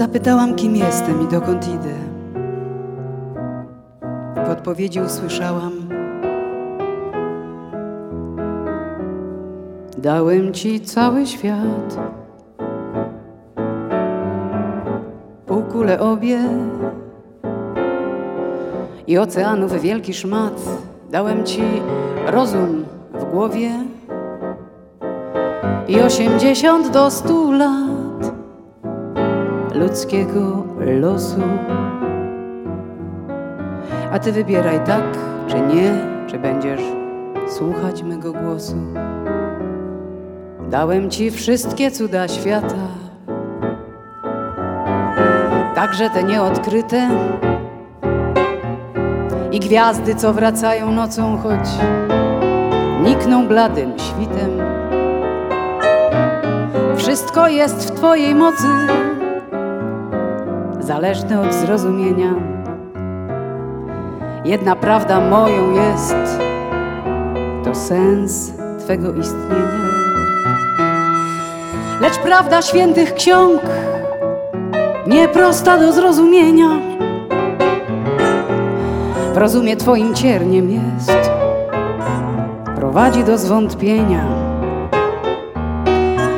Zapytałam, kim jestem i dokąd idę. W odpowiedzi usłyszałam: Dałem ci cały świat, półkule obie i oceanów wielki szmat. Dałem ci rozum w głowie i osiemdziesiąt do stu lat ludzkiego losu. A ty wybieraj tak, czy nie, czy będziesz słuchać mego głosu. Dałem ci wszystkie cuda świata, także te nieodkryte i gwiazdy, co wracają nocą, choć nikną bladym świtem. Wszystko jest w Twojej mocy, zależne od zrozumienia. Jedna prawda moją jest, to sens Twego istnienia. Lecz prawda świętych ksiąg nieprosta do zrozumienia. W rozumie Twoim cierniem jest, prowadzi do zwątpienia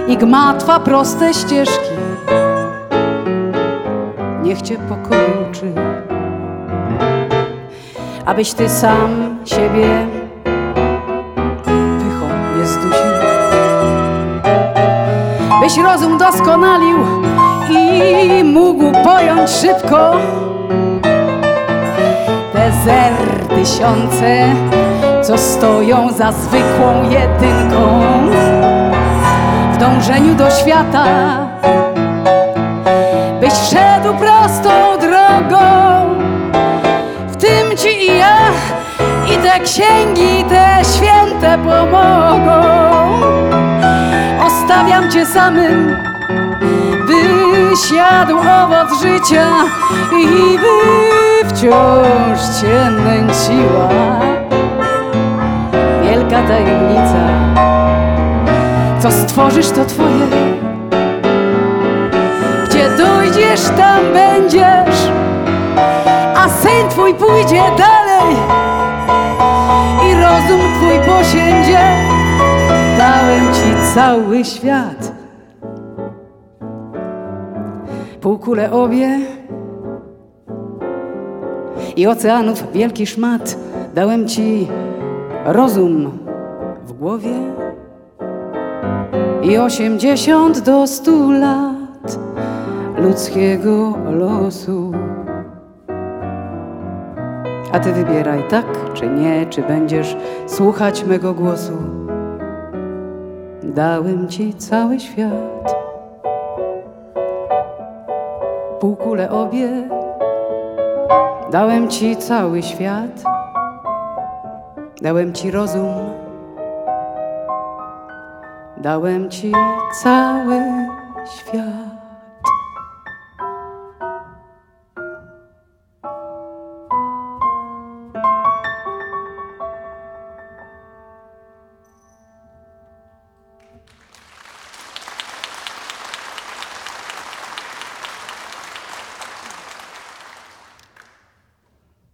i gmatwa proste ścieżki. Niech Cię pokoju uczy, abyś Ty sam siebie pychą nie zdusił, byś rozum doskonalił i mógł pojąć szybko te zer tysiące, co stoją za zwykłą jedynką. W dążeniu do świata, byś szedł prostą drogą. W tym ci i ja, i te księgi, te święte pomogą. Ostawiam cię samym, byś jadł owoc życia i by wciąż cię nęciła wielka tajemnica. Co stworzysz, to twoje. Dojdziesz, tam będziesz, a syn twój pójdzie dalej i rozum twój posiędzie. Dałem ci cały świat. Półkule obie i oceanów wielki szmat. Dałem ci rozum w głowie i osiemdziesiąt do stu lat ludzkiego losu. A ty wybieraj tak czy nie, czy będziesz słuchać mego głosu. Dałem ci cały świat, półkule obie, dałem ci cały świat, dałem ci rozum, dałem ci cały świat.